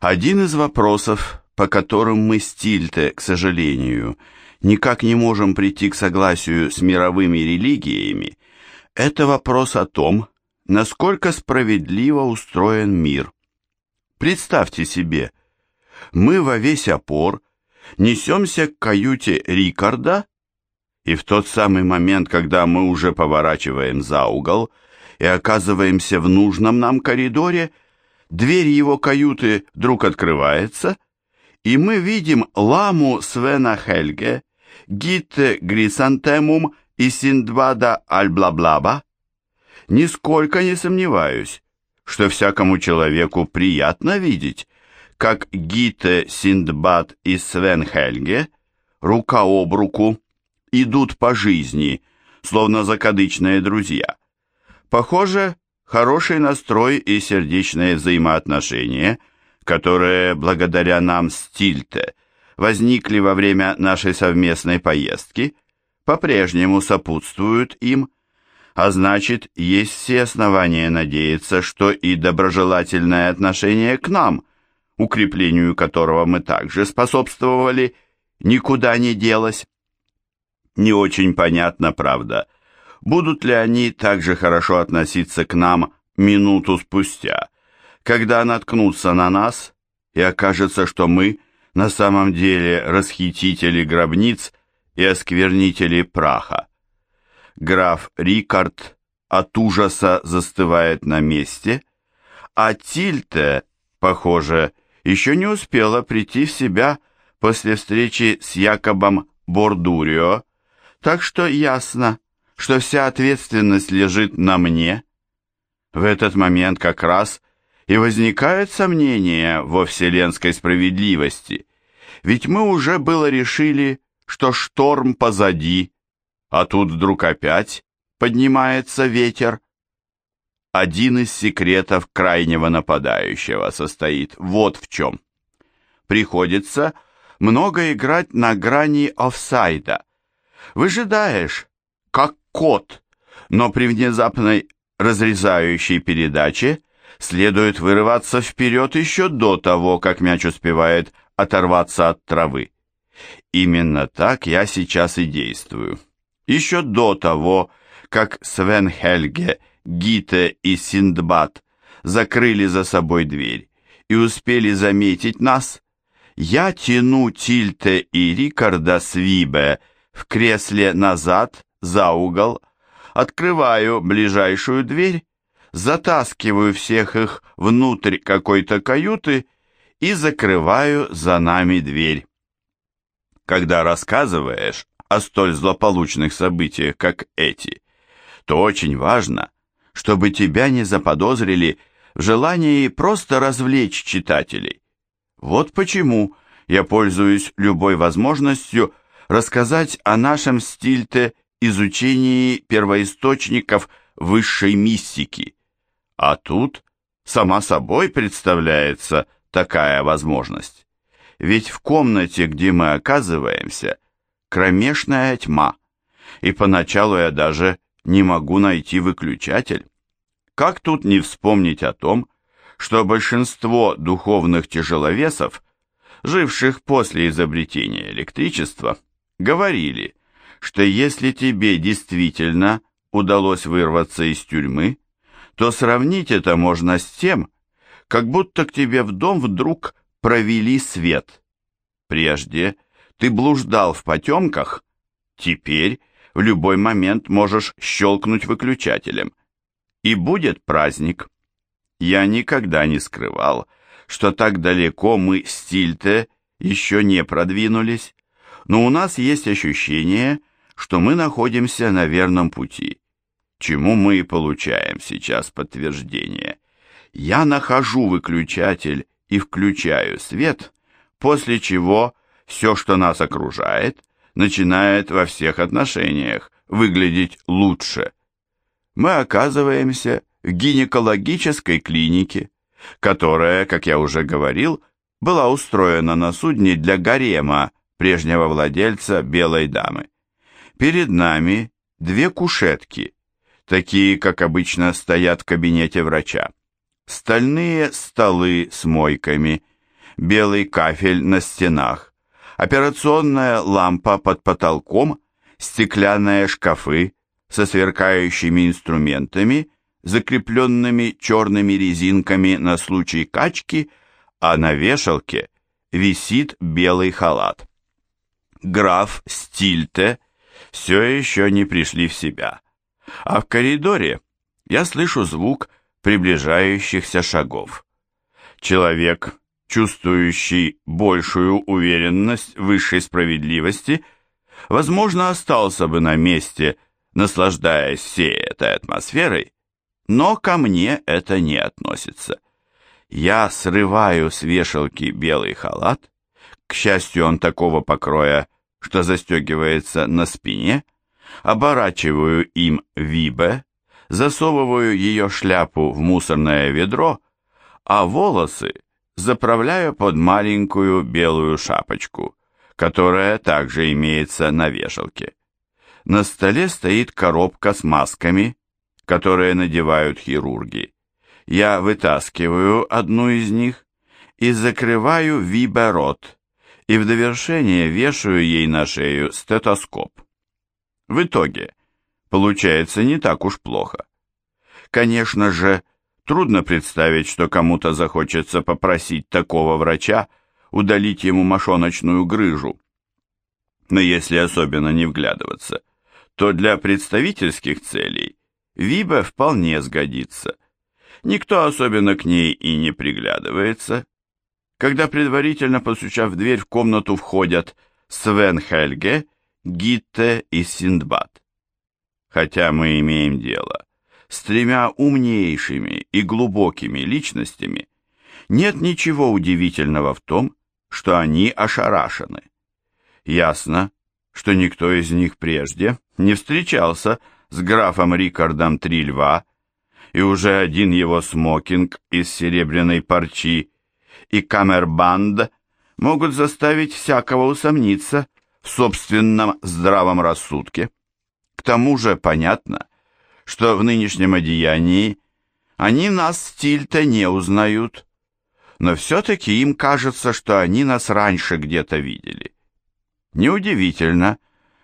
Один из вопросов, по которым мы с к сожалению, никак не можем прийти к согласию с мировыми религиями, это вопрос о том, насколько справедливо устроен мир. Представьте себе, мы во весь опор несемся к каюте Рикарда, и в тот самый момент, когда мы уже поворачиваем за угол и оказываемся в нужном нам коридоре, дверь его каюты вдруг открывается, и мы видим ламу Свена Хельге, Гитте Грисантемум и Синдбада Альблаблаба. Нисколько не сомневаюсь, что всякому человеку приятно видеть, как Гите, Синдбад и Свен Хельге рука об руку идут по жизни, словно закадычные друзья. Похоже, хороший настрой и сердечные взаимоотношения, которые, благодаря нам с Тильте, возникли во время нашей совместной поездки, по-прежнему сопутствуют им, а значит, есть все основания надеяться, что и доброжелательное отношение к нам, укреплению которого мы также способствовали, никуда не делось. Не очень понятно, правда, будут ли они также хорошо относиться к нам минуту спустя, когда наткнутся на нас и окажется, что мы на самом деле расхитители гробниц и осквернители праха. Граф Рикард от ужаса застывает на месте, а Тильте, похоже, еще не успела прийти в себя после встречи с Якобом Бордурио, так что ясно, что вся ответственность лежит на мне. В этот момент как раз и возникает сомнение во вселенской справедливости, ведь мы уже было решили, что шторм позади, а тут вдруг опять поднимается ветер. Один из секретов крайнего нападающего состоит вот в чем. Приходится много играть на грани офсайда, Выжидаешь, кот, но при внезапной разрезающей передаче следует вырываться вперед еще до того, как мяч успевает оторваться от травы. Именно так я сейчас и действую. Еще до того, как Свен Хельге, Гите и Синдбад закрыли за собой дверь и успели заметить нас, я тяну Тильте и Рикарда Свибе в кресле назад, за угол, открываю ближайшую дверь, затаскиваю всех их внутрь какой-то каюты и закрываю за нами дверь. Когда рассказываешь о столь злополучных событиях, как эти, то очень важно, чтобы тебя не заподозрили в желании просто развлечь читателей. Вот почему я пользуюсь любой возможностью рассказать о нашем стильте изучении первоисточников высшей мистики. А тут сама собой представляется такая возможность. Ведь в комнате, где мы оказываемся, кромешная тьма, и поначалу я даже не могу найти выключатель. Как тут не вспомнить о том, что большинство духовных тяжеловесов, живших после изобретения электричества, говорили, что если тебе действительно удалось вырваться из тюрьмы, то сравнить это можно с тем, как будто к тебе в дом вдруг провели свет. Прежде ты блуждал в потемках, теперь в любой момент можешь щелкнуть выключателем. И будет праздник. Я никогда не скрывал, что так далеко мы с Тильте еще не продвинулись, но у нас есть ощущение, что мы находимся на верном пути, чему мы и получаем сейчас подтверждение. Я нахожу выключатель и включаю свет, после чего все, что нас окружает, начинает во всех отношениях выглядеть лучше. Мы оказываемся в гинекологической клинике, которая, как я уже говорил, была устроена на судне для гарема прежнего владельца белой дамы. Перед нами две кушетки, такие, как обычно стоят в кабинете врача, стальные столы с мойками белый кафель на стенах, операционная лампа под потолком, стеклянные шкафы со сверкающими инструментами, закрепленными черными резинками на случай качки, а на вешалке висит белый халат. Граф Стильте все еще не пришли в себя, а в коридоре я слышу звук приближающихся шагов. Человек, чувствующий большую уверенность высшей справедливости, возможно, остался бы на месте, наслаждаясь всей этой атмосферой, но ко мне это не относится. Я срываю с вешалки белый халат, к счастью, он такого покроя, что застегивается на спине, оборачиваю им вибе, засовываю ее шляпу в мусорное ведро, а волосы заправляю под маленькую белую шапочку, которая также имеется на вешалке. На столе стоит коробка с масками, которые надевают хирурги. Я вытаскиваю одну из них и закрываю Вибе рот, и в довершение вешаю ей на шею стетоскоп. В итоге получается не так уж плохо. Конечно же, трудно представить, что кому-то захочется попросить такого врача удалить ему мошоночную грыжу. Но если особенно не вглядываться, то для представительских целей Виба вполне сгодится. Никто особенно к ней и не приглядывается. Когда предварительно постучав в дверь в комнату входят Свен Хельге, Гитте и Синдбад. Хотя мы имеем дело с тремя умнейшими и глубокими личностями, нет ничего удивительного в том, что они ошарашены. Ясно, что никто из них прежде не встречался с графом Рикардом Три Льва, и уже один его смокинг из серебряной парчи и камербанд могут заставить всякого усомниться в собственном здравом рассудке. К тому же понятно, что в нынешнем одеянии они нас стиль-то не узнают, но все-таки им кажется, что они нас раньше где-то видели. Неудивительно,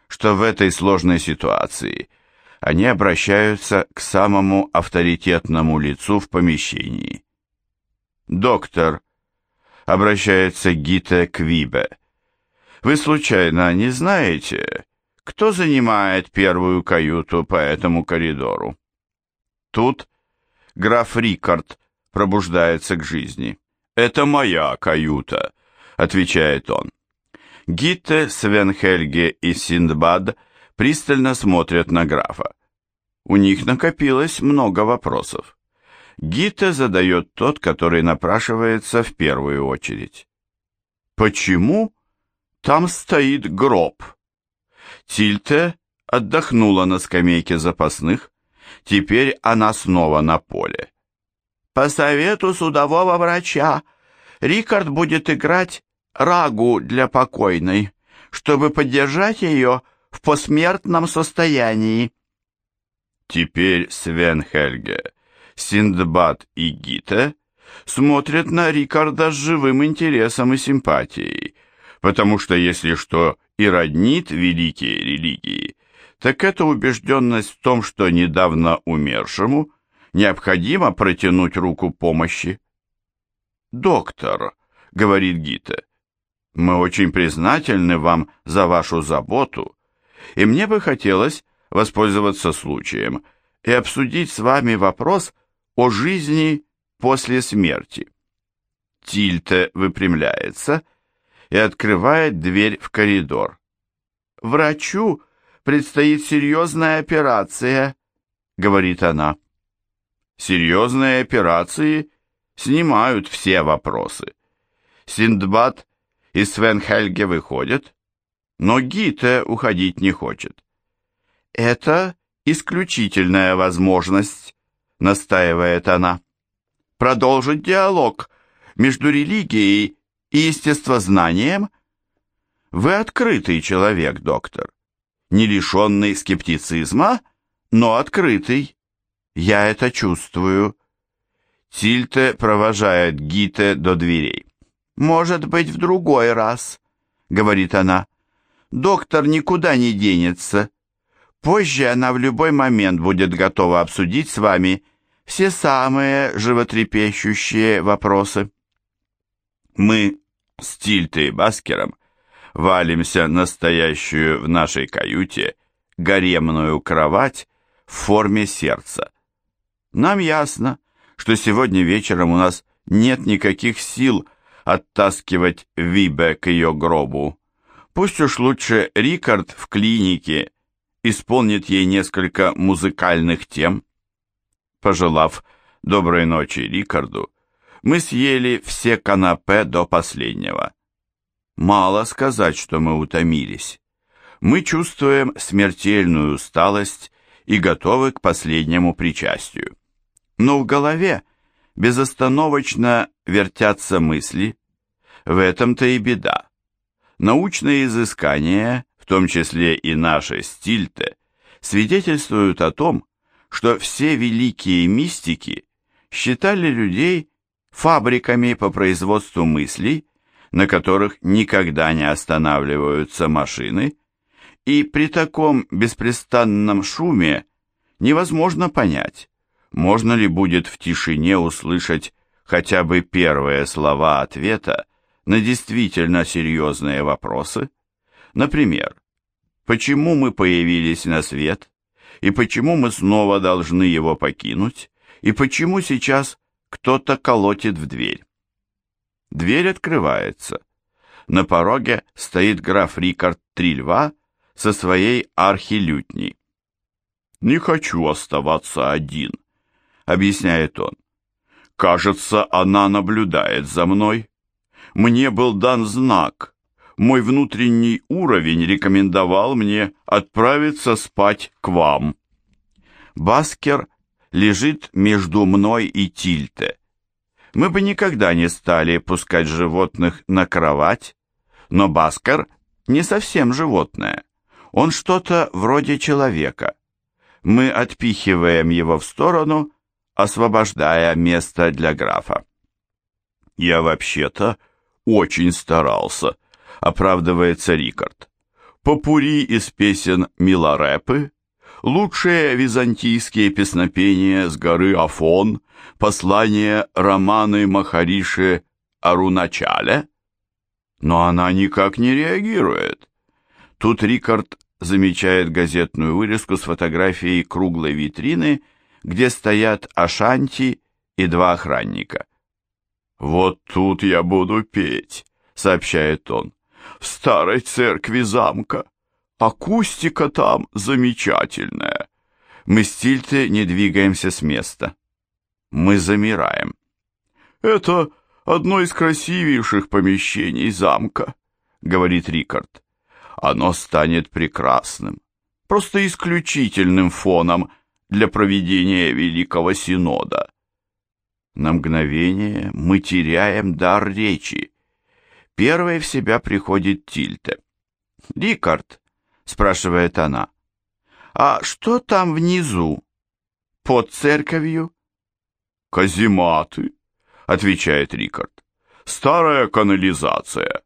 что в этой сложной ситуации они обращаются к самому авторитетному лицу в помещении. «Доктор», — обращается Гите Квибе, — «вы случайно не знаете, кто занимает первую каюту по этому коридору?» Тут граф Рикард пробуждается к жизни. «Это моя каюта», — отвечает он. Гитте, Свенхельге и Синдбад пристально смотрят на графа. У них накопилось много вопросов. Гитте задает тот, который напрашивается в первую очередь. «Почему там стоит гроб?» Тильте отдохнула на скамейке запасных, теперь она снова на поле. «По совету судового врача Рикард будет играть рагу для покойной, чтобы поддержать ее в посмертном состоянии. Теперь Свен Хельге, Синдбад и Гите смотрят на Рикарда с живым интересом и симпатией, потому что если что и роднит великие религии, так это убежденность в том, что недавно умершему необходимо протянуть руку помощи. «Доктор», — говорит Гита, — «мы очень признательны вам за вашу заботу, и мне бы хотелось воспользоваться случаем и обсудить с вами вопрос о жизни после смерти». Тильте выпрямляется и открывает дверь в коридор. «Врачу предстоит серьезная операция», — говорит она. «Серьезные операции снимают все вопросы. Синдбад и Свен Хельге выходят, но Гите уходить не хочет. «Это исключительная возможность», — настаивает она. «Продолжить диалог между религией и естествознанием? Вы открытый человек, доктор, не лишенный скептицизма, но открытый. Я это чувствую». Тильте провожает Гите до дверей. «Может быть, в другой раз», — говорит она. «Доктор никуда не денется. Позже она в любой момент будет готова обсудить с вами все самые животрепещущие вопросы». Мы с Тильтой и Баскером валимся настоящую в нашей каюте гаремную кровать в форме сердца. Нам ясно, что сегодня вечером у нас нет никаких сил оттаскивать Вибе к ее гробу. Пусть уж лучше Рикард в клинике исполнит ей несколько музыкальных тем. Пожелав доброй ночи Рикарду, мы съели все канапе до последнего. Мало сказать, что мы утомились. Мы чувствуем смертельную усталость и готовы к последнему причастию. Но в голове безостановочно вертятся мысли. В этом-то и беда. Научные изыскания, в том числе и наши стильте, свидетельствуют о том, что все великие мистики считали людей фабриками по производству мыслей, на которых никогда не останавливаются машины, и при таком беспрестанном шуме невозможно понять, можно ли будет в тишине услышать хотя бы первые слова ответа на действительно серьезные вопросы. Например, почему мы появились на свет, и почему мы снова должны его покинуть, и почему сейчас кто-то колотит в дверь. Дверь открывается. На пороге стоит граф Рикард Трильва со своей архилютней. «Не хочу оставаться один», — объясняет он. «Кажется, она наблюдает за мной. Мне был дан знак. Мой внутренний уровень рекомендовал мне отправиться спать к вам». Баскер лежит между мной и Тильте. Мы бы никогда не стали пускать животных на кровать, но Баскер не совсем животное. Он что-то вроде человека. Мы отпихиваем его в сторону, освобождая место для графа. «Я вообще-то очень старался», — оправдывается Рикард. «Попури из песен Миларепы лучшие византийские песнопения с горы Афон, послания романы Махариши Аруначаля. Но она никак не реагирует. Тут Рикард замечает газетную вырезку с фотографией круглой витрины, где стоят Ашанти и два охранника. «Вот тут я буду петь», — сообщает он, — «в старой церкви замка. Акустика там замечательная. Мы с Тильте не двигаемся с места. Мы замираем. Это одно из красивейших помещений замка, говорит Рикард. Оно станет прекрасным, просто исключительным фоном для проведения Великого Синода. На мгновение мы теряем дар речи. Первой в себя приходит Тильте. «Рикард, спрашивает она. А что там внизу? Под церковью? Казематы, отвечает Рикард. Старая канализация.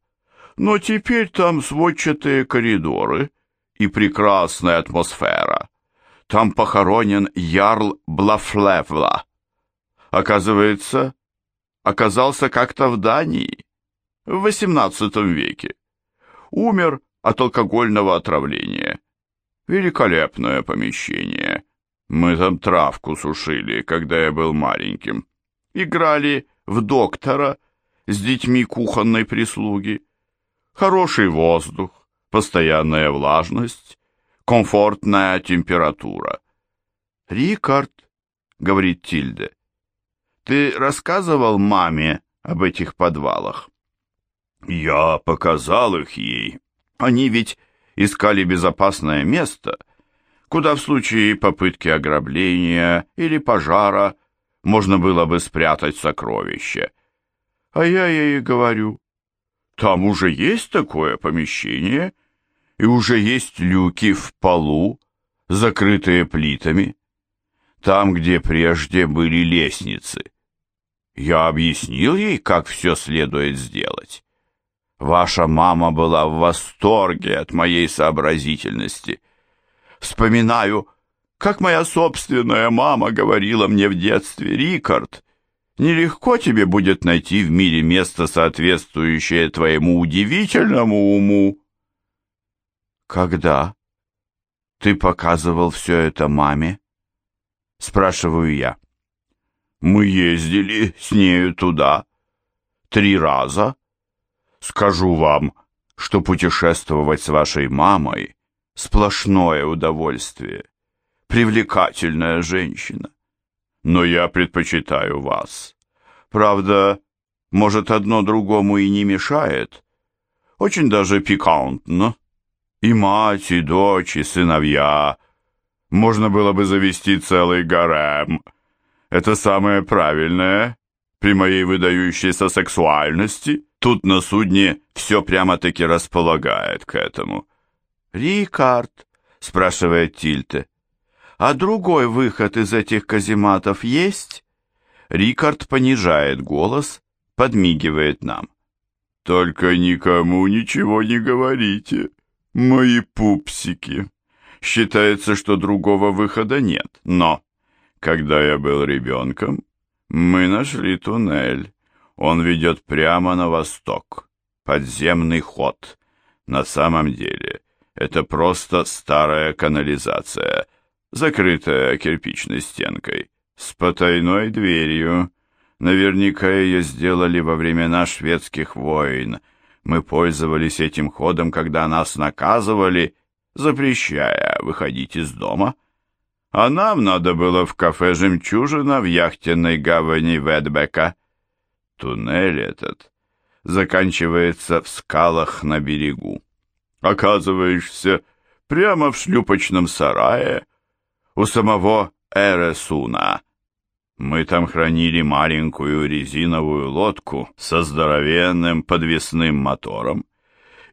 Но теперь там сводчатые коридоры и прекрасная атмосфера. Там похоронен ярл Блафлевла. Оказывается, оказался как-то в Дании в XVIII веке. Умер от алкогольного отравления. Великолепное помещение. Мы там травку сушили, когда я был маленьким. Играли в доктора с детьми кухонной прислуги. Хороший воздух, постоянная влажность, комфортная температура. «Рикард», — говорит Тильде, — «ты рассказывал маме об этих подвалах?» «Я показал их ей», они ведь искали безопасное место, куда в случае попытки ограбления или пожара можно было бы спрятать сокровище. А я ей говорю, там уже есть такое помещение, и уже есть люки в полу, закрытые плитами, там, где прежде были лестницы. Я объяснил ей, как все следует сделать. Ваша мама была в восторге от моей сообразительности. Вспоминаю, как моя собственная мама говорила мне в детстве, «Рикард, нелегко тебе будет найти в мире место, соответствующее твоему удивительному уму». «Когда ты показывал все это маме?» Спрашиваю я. Мы ездили с нею туда три раза. Скажу вам, что путешествовать с вашей мамой — сплошное удовольствие. Привлекательная женщина. Но я предпочитаю вас. Правда, может, одно другому и не мешает. Очень даже пикантно. И мать, и дочь, и сыновья. Можно было бы завести целый гарем — это самое правильное при моей выдающейся сексуальности. Тут на судне все прямо-таки располагает к этому. «Рикард», — спрашивает Тильте, — «а другой выход из этих казематов есть?» Рикард понижает голос, подмигивает нам. «Только никому ничего не говорите, мои пупсики. Считается, что другого выхода нет, но когда я был ребенком, мы нашли туннель. Он ведет прямо на восток. Подземный ход. На самом деле, это просто старая канализация, закрытая кирпичной стенкой, с потайной дверью. Наверняка ее сделали во времена шведских войн. Мы пользовались этим ходом, когда нас наказывали, запрещая выходить из дома — а нам надо было в кафе «Жемчужина» в яхтенной гавани Ведбека. Туннель этот заканчивается в скалах на берегу. Оказываешься прямо в шлюпочном сарае у самого Эресуна. Мы там хранили маленькую резиновую лодку со здоровенным подвесным мотором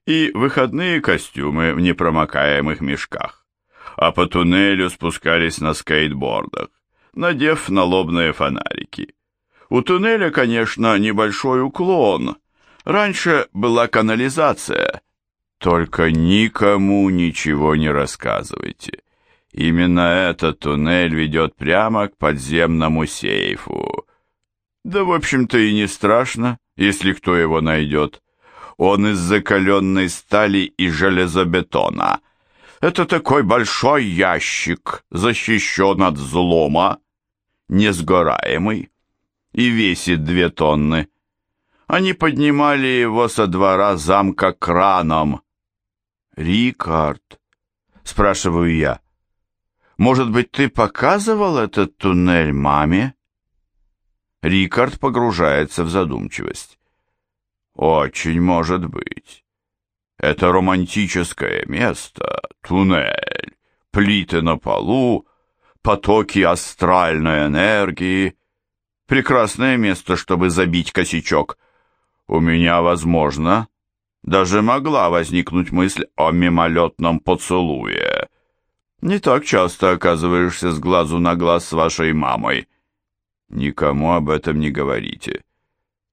и выходные костюмы в непромокаемых мешках а по туннелю спускались на скейтбордах, надев налобные фонарики. У туннеля, конечно, небольшой уклон. Раньше была канализация. Только никому ничего не рассказывайте. Именно этот туннель ведет прямо к подземному сейфу. Да, в общем-то, и не страшно, если кто его найдет. Он из закаленной стали и железобетона, это такой большой ящик, защищен от взлома, несгораемый, и весит две тонны. Они поднимали его со двора замка краном. «Рикард», — спрашиваю я, — «может быть, ты показывал этот туннель маме?» Рикард погружается в задумчивость. «Очень может быть. Это романтическое место, туннель, плиты на полу, потоки астральной энергии. Прекрасное место, чтобы забить косячок. У меня, возможно, даже могла возникнуть мысль о мимолетном поцелуе. Не так часто оказываешься с глазу на глаз с вашей мамой. Никому об этом не говорите.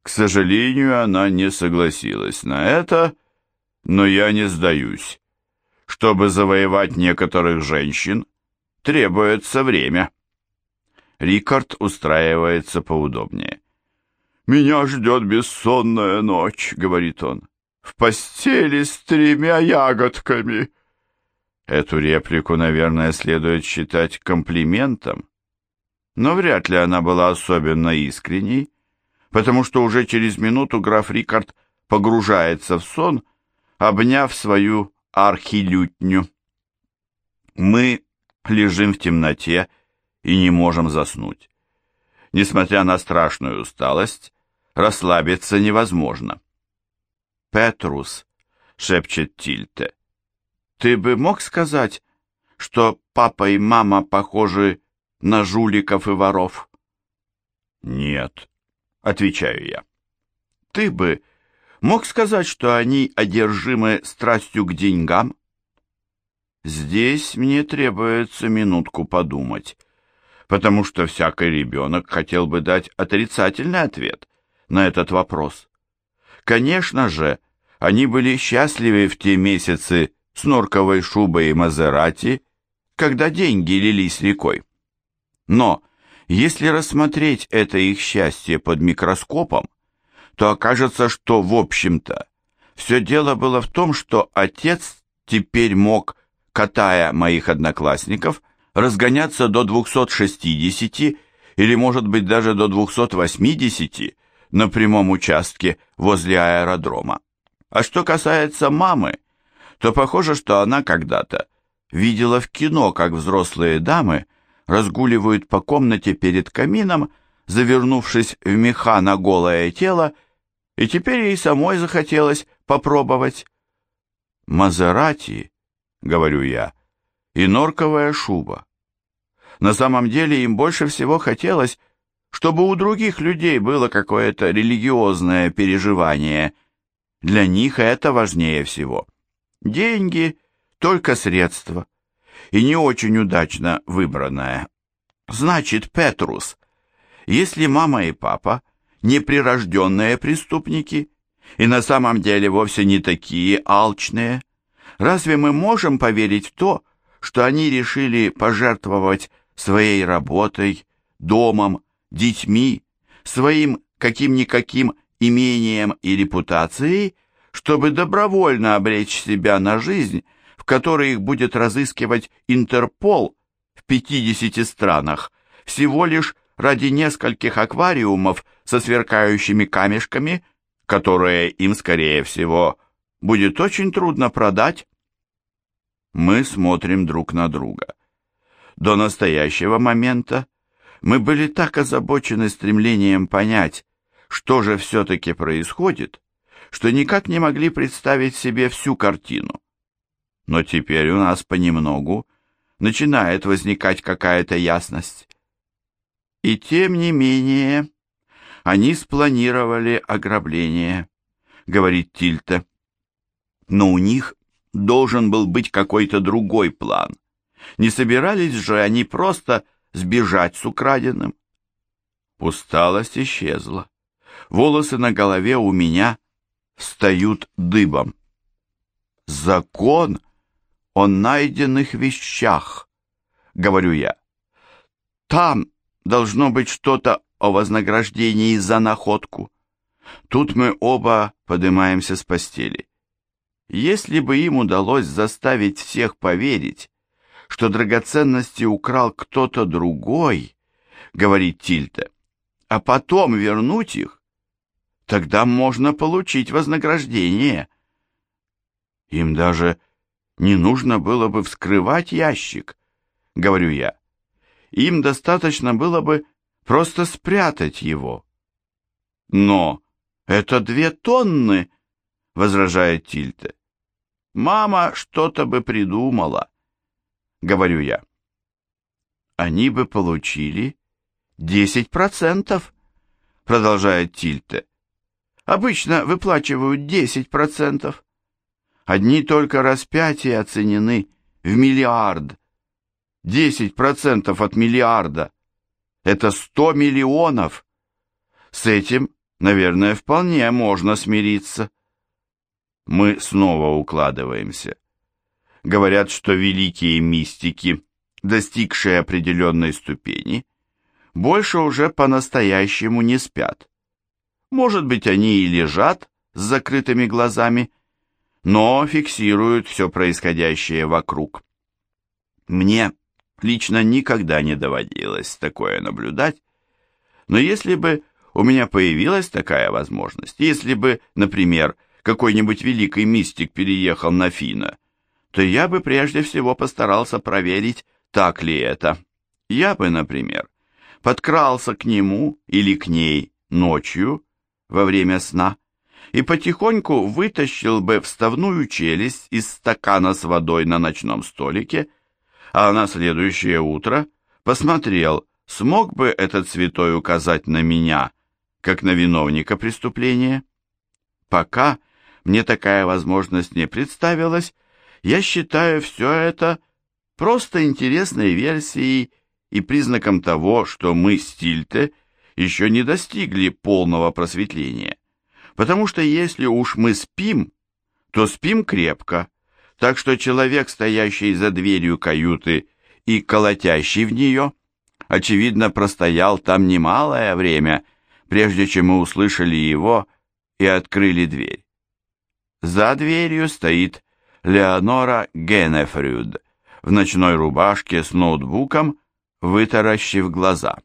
К сожалению, она не согласилась на это, но я не сдаюсь. Чтобы завоевать некоторых женщин, требуется время. Рикард устраивается поудобнее. «Меня ждет бессонная ночь», — говорит он, — «в постели с тремя ягодками». Эту реплику, наверное, следует считать комплиментом, но вряд ли она была особенно искренней, потому что уже через минуту граф Рикард погружается в сон обняв свою архилютню. Мы лежим в темноте и не можем заснуть. Несмотря на страшную усталость, расслабиться невозможно. «Петрус», — шепчет Тильте, — «ты бы мог сказать, что папа и мама похожи на жуликов и воров?» «Нет», — отвечаю я. «Ты бы мог сказать, что они одержимы страстью к деньгам? Здесь мне требуется минутку подумать. Потому что всякий ребенок хотел бы дать отрицательный ответ на этот вопрос. Конечно же, они были счастливы в те месяцы с норковой шубой и Мазерати, когда деньги лились рекой. Но если рассмотреть это их счастье под микроскопом, то окажется, что, в общем-то, все дело было в том, что отец теперь мог, катая моих одноклассников, разгоняться до 260 или, может быть, даже до 280 на прямом участке возле аэродрома. А что касается мамы, то похоже, что она когда-то видела в кино, как взрослые дамы разгуливают по комнате перед камином, завернувшись в меха на голое тело, и теперь ей самой захотелось попробовать. «Мазерати», — говорю я, — «и норковая шуба». На самом деле им больше всего хотелось, чтобы у других людей было какое-то религиозное переживание. Для них это важнее всего. Деньги — только средство, и не очень удачно выбранное. Значит, Петрус, если мама и папа неприрожденные преступники и на самом деле вовсе не такие алчные, разве мы можем поверить в то, что они решили пожертвовать своей работой, домом, детьми, своим каким-никаким имением и репутацией, чтобы добровольно обречь себя на жизнь, в которой их будет разыскивать Интерпол в 50 странах, всего лишь ради нескольких аквариумов со сверкающими камешками, которые им, скорее всего, будет очень трудно продать? Мы смотрим друг на друга. До настоящего момента мы были так озабочены стремлением понять, что же все-таки происходит, что никак не могли представить себе всю картину. Но теперь у нас понемногу начинает возникать какая-то ясность. И тем не менее, они спланировали ограбление, говорит Тильта. Но у них должен был быть какой-то другой план. Не собирались же они просто сбежать с украденным. Усталость исчезла. Волосы на голове у меня встают дыбом. Закон о найденных вещах, говорю я. Там должно быть что-то о вознаграждении за находку. Тут мы оба поднимаемся с постели. Если бы им удалось заставить всех поверить, что драгоценности украл кто-то другой, говорит Тильта, а потом вернуть их, тогда можно получить вознаграждение. Им даже не нужно было бы вскрывать ящик, говорю я. Им достаточно было бы просто спрятать его. Но это две тонны, возражает Тильте. Мама что-то бы придумала, говорю я. Они бы получили десять процентов, продолжает Тильте. Обычно выплачивают десять процентов. Одни только распятия оценены в миллиард. Десять процентов от миллиарда. Это сто миллионов. С этим, наверное, вполне можно смириться. Мы снова укладываемся. Говорят, что великие мистики, достигшие определенной ступени, больше уже по-настоящему не спят. Может быть, они и лежат с закрытыми глазами, но фиксируют все происходящее вокруг. Мне лично никогда не доводилось такое наблюдать, но если бы у меня появилась такая возможность, если бы, например, какой-нибудь великий мистик переехал на Фина, то я бы прежде всего постарался проверить, так ли это. Я бы, например, подкрался к нему или к ней ночью во время сна и потихоньку вытащил бы вставную челюсть из стакана с водой на ночном столике, а на следующее утро посмотрел, смог бы этот святой указать на меня, как на виновника преступления. Пока мне такая возможность не представилась, я считаю все это просто интересной версией и признаком того, что мы с Тильте еще не достигли полного просветления. Потому что если уж мы спим, то спим крепко, так что человек, стоящий за дверью каюты и колотящий в нее, очевидно, простоял там немалое время, прежде чем мы услышали его и открыли дверь. За дверью стоит Леонора Генефрюд в ночной рубашке с ноутбуком, вытаращив глаза.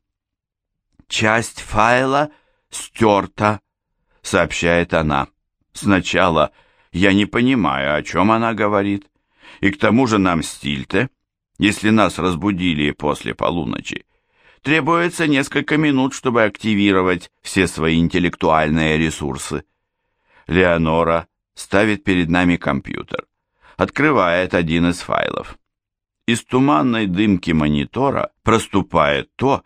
«Часть файла стерта», — сообщает она. «Сначала я не понимаю, о чем она говорит, и к тому же нам стильте, если нас разбудили после полуночи, требуется несколько минут, чтобы активировать все свои интеллектуальные ресурсы. Леонора ставит перед нами компьютер, открывает один из файлов. Из туманной дымки монитора проступает то,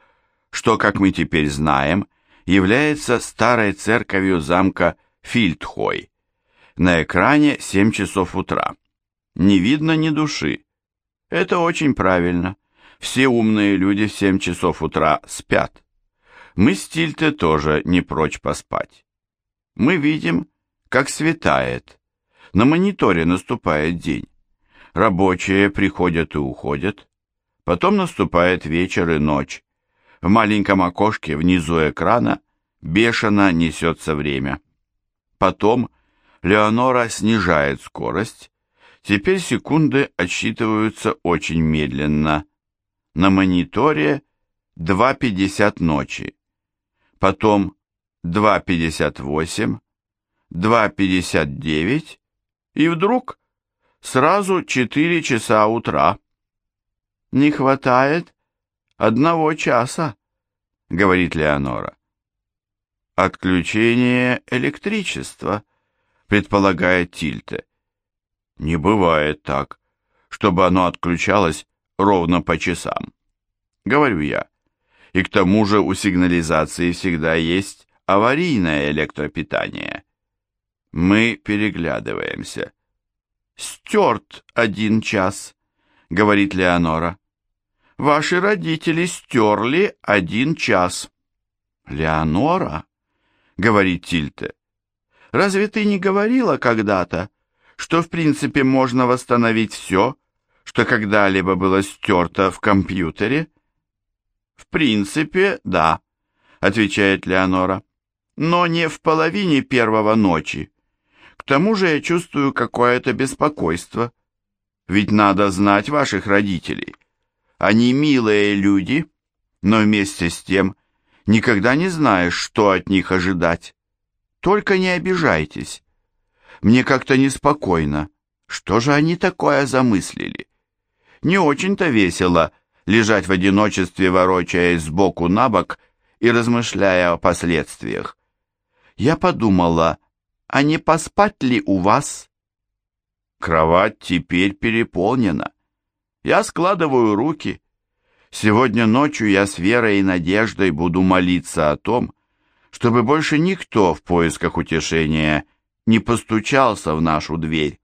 что, как мы теперь знаем, является старой церковью замка Фильдхой. На экране 7 часов утра. Не видно ни души. Это очень правильно. Все умные люди в 7 часов утра спят. Мы с Тильте тоже не прочь поспать. Мы видим, как светает. На мониторе наступает день. Рабочие приходят и уходят. Потом наступает вечер и ночь. В маленьком окошке внизу экрана бешено несется время. Потом Леонора снижает скорость. Теперь секунды отсчитываются очень медленно. На мониторе 2.50 ночи. Потом 2.58, 2.59 и вдруг сразу 4 часа утра. «Не хватает одного часа», — говорит Леонора. «Отключение электричества», — предполагает Тильте. «Не бывает так, чтобы оно отключалось ровно по часам», — говорю я. «И к тому же у сигнализации всегда есть аварийное электропитание». Мы переглядываемся. «Стерт один час», — говорит Леонора. «Ваши родители стерли один час». «Леонора?» — говорит Тильте. «Разве ты не говорила когда-то, что в принципе можно восстановить все, что когда-либо было стерто в компьютере?» «В принципе, да», — отвечает Леонора, «но не в половине первого ночи. К тому же я чувствую какое-то беспокойство. Ведь надо знать ваших родителей. Они милые люди, но вместе с тем никогда не знаешь, что от них ожидать. Только не обижайтесь. Мне как-то неспокойно. Что же они такое замыслили? Не очень-то весело лежать в одиночестве, ворочаясь сбоку на бок и размышляя о последствиях. Я подумала, а не поспать ли у вас? Кровать теперь переполнена. Я складываю руки. Сегодня ночью я с верой и надеждой буду молиться о том, чтобы больше никто в поисках утешения не постучался в нашу дверь.